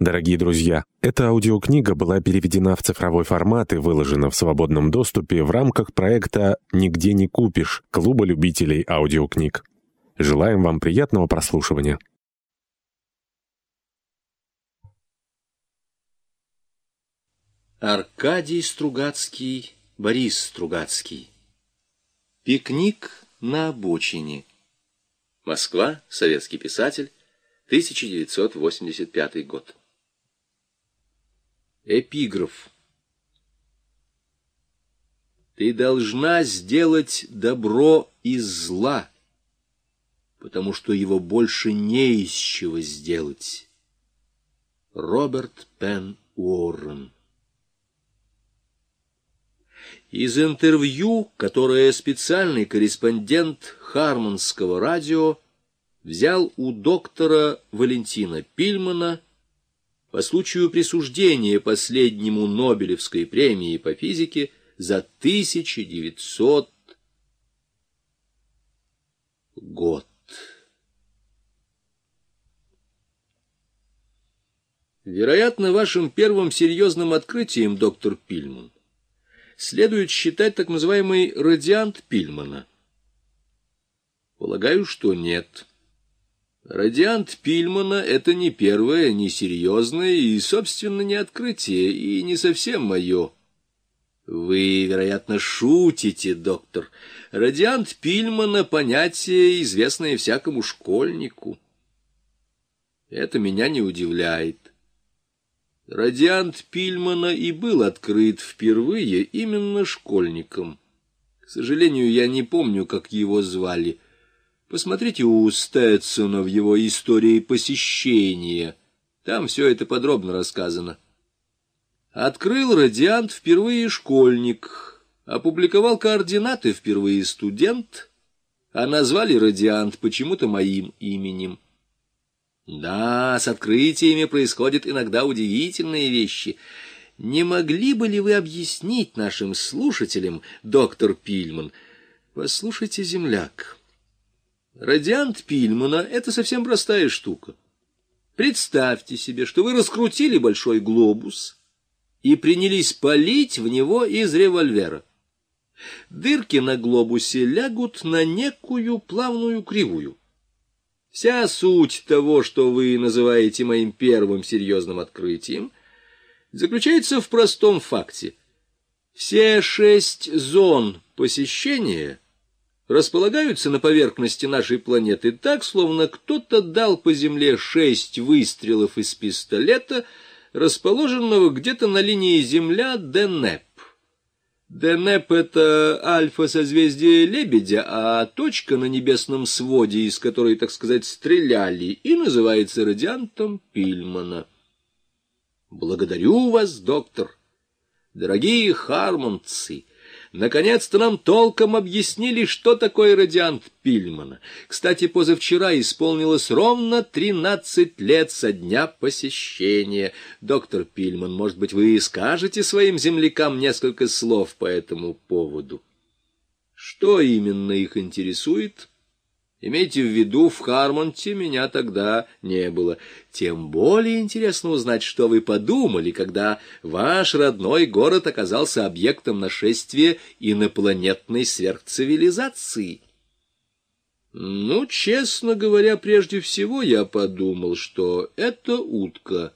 Дорогие друзья, эта аудиокнига была переведена в цифровой формат и выложена в свободном доступе в рамках проекта «Нигде не купишь» Клуба любителей аудиокниг. Желаем вам приятного прослушивания. Аркадий Стругацкий, Борис Стругацкий. Пикник на обочине. Москва, советский писатель, 1985 год. Эпиграф. Ты должна сделать добро из зла, потому что его больше не из чего сделать. Роберт Пен Уоррен Из интервью, которое специальный корреспондент Хармонского радио взял у доктора Валентина Пильмана по случаю присуждения последнему Нобелевской премии по физике за 1900 год. Вероятно, вашим первым серьезным открытием, доктор Пильман, следует считать так называемый радиант Пильмана. Полагаю, что нет. Радиант Пильмана — это не первое, не серьезное и, собственно, не открытие, и не совсем мое. Вы, вероятно, шутите, доктор. Радиант Пильмана — понятие, известное всякому школьнику. Это меня не удивляет. Радиант Пильмана и был открыт впервые именно школьником. К сожалению, я не помню, как его звали — Посмотрите у Стэдсона в его истории посещения. Там все это подробно рассказано. Открыл радиант впервые школьник, опубликовал координаты впервые студент, а назвали радиант почему-то моим именем. Да, с открытиями происходят иногда удивительные вещи. Не могли бы ли вы объяснить нашим слушателям, доктор Пильман? Послушайте, земляк, Радиант Пильмана — это совсем простая штука. Представьте себе, что вы раскрутили большой глобус и принялись палить в него из револьвера. Дырки на глобусе лягут на некую плавную кривую. Вся суть того, что вы называете моим первым серьезным открытием, заключается в простом факте. Все шесть зон посещения — располагаются на поверхности нашей планеты так, словно кто-то дал по Земле шесть выстрелов из пистолета, расположенного где-то на линии Земля-Денеп. Денеп — это альфа-созвездие Лебедя, а точка на небесном своде, из которой, так сказать, стреляли, и называется радиантом Пильмана. Благодарю вас, доктор. Дорогие хармонцы! Наконец-то нам толком объяснили, что такое радиант Пильмана. Кстати, позавчера исполнилось ровно тринадцать лет со дня посещения. Доктор Пильман, может быть, вы скажете своим землякам несколько слов по этому поводу? Что именно их интересует? Имейте в виду, в Хармонте меня тогда не было. Тем более интересно узнать, что вы подумали, когда ваш родной город оказался объектом нашествия инопланетной сверхцивилизации. Ну, честно говоря, прежде всего я подумал, что это утка.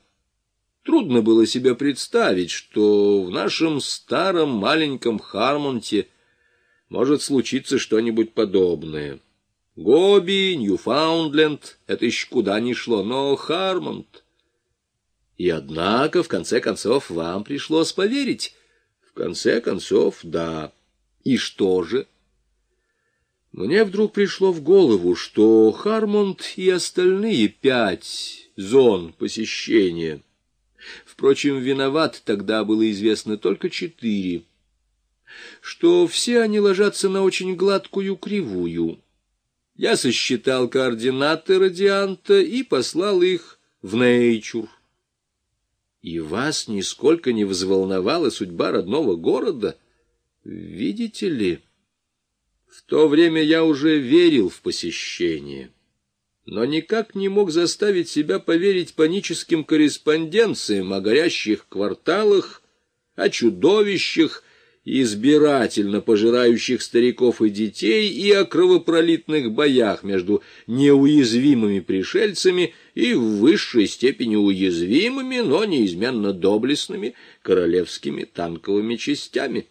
Трудно было себе представить, что в нашем старом маленьком Хармонте может случиться что-нибудь подобное. Гоби, Ньюфаундленд — это еще куда ни шло, но Хармонд... И однако, в конце концов, вам пришлось поверить. В конце концов, да. И что же? Мне вдруг пришло в голову, что Хармонд и остальные пять зон посещения... Впрочем, виноват тогда было известно только четыре. Что все они ложатся на очень гладкую кривую — я сосчитал координаты радианта и послал их в Нейчур. И вас нисколько не взволновала судьба родного города? Видите ли, в то время я уже верил в посещение. но никак не мог заставить себя поверить паническим корреспонденциям о горящих кварталах, о чудовищах, избирательно пожирающих стариков и детей, и о кровопролитных боях между неуязвимыми пришельцами и в высшей степени уязвимыми, но неизменно доблестными королевскими танковыми частями.